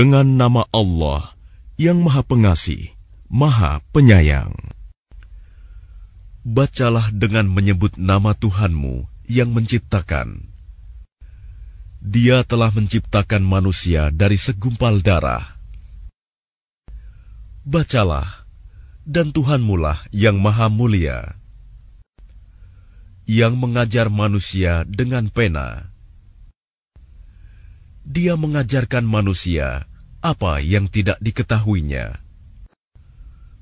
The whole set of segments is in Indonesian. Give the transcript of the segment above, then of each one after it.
Dengan nama Allah yang Maha Pengasih, Maha Penyayang. Bacalah dengan menyebut nama Tuhanmu yang menciptakan. Dia telah menciptakan manusia dari segumpal darah. Bacalah, dan Tuhanmulah yang Maha Mulia, yang mengajar manusia dengan pena. Dia mengajarkan manusia apa yang tidak diketahuinya.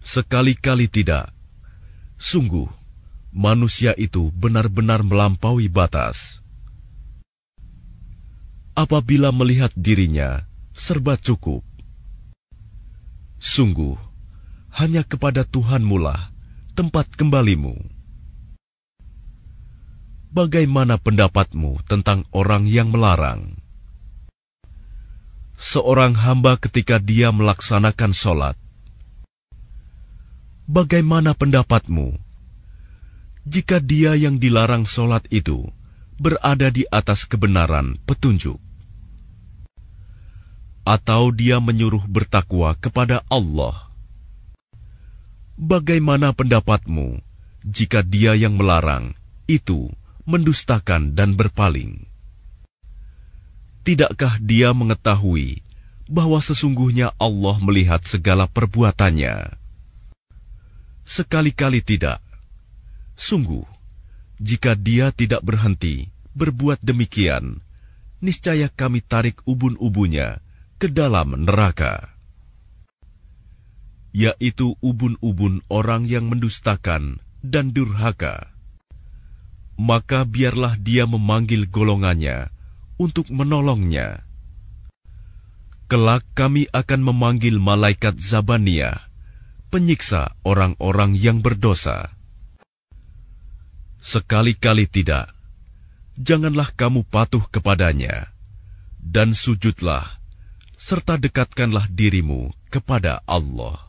Sekali-kali tidak Sungguh, manusia itu benar-benar melampaui batas. Apabila melihat dirinya serba cukup, sungguh hanya kepada Tuhanmulah tempat kembalimu. Bagaimana pendapatmu tentang orang yang melarang? Seorang hamba ketika dia melaksanakan sholat, Bagaimana pendapatmu jika dia yang dilarang sholat itu berada di atas kebenaran petunjuk? Atau dia menyuruh bertakwa kepada Allah? Bagaimana pendapatmu jika dia yang melarang itu mendustakan dan berpaling? Tidakkah dia mengetahui bahwa sesungguhnya Allah melihat segala perbuatannya? Sekali-kali tidak. Sungguh, jika dia tidak berhenti berbuat demikian, niscaya kami tarik ubun-ubunnya ke dalam neraka. Yaitu ubun-ubun orang yang mendustakan dan durhaka. Maka biarlah dia memanggil golongannya untuk menolongnya. Kelak kami akan memanggil malaikat Zabaniyah penyiksa orang-orang yang berdosa. Sekali-kali tidak, janganlah kamu patuh kepadanya, dan sujudlah, serta dekatkanlah dirimu kepada Allah.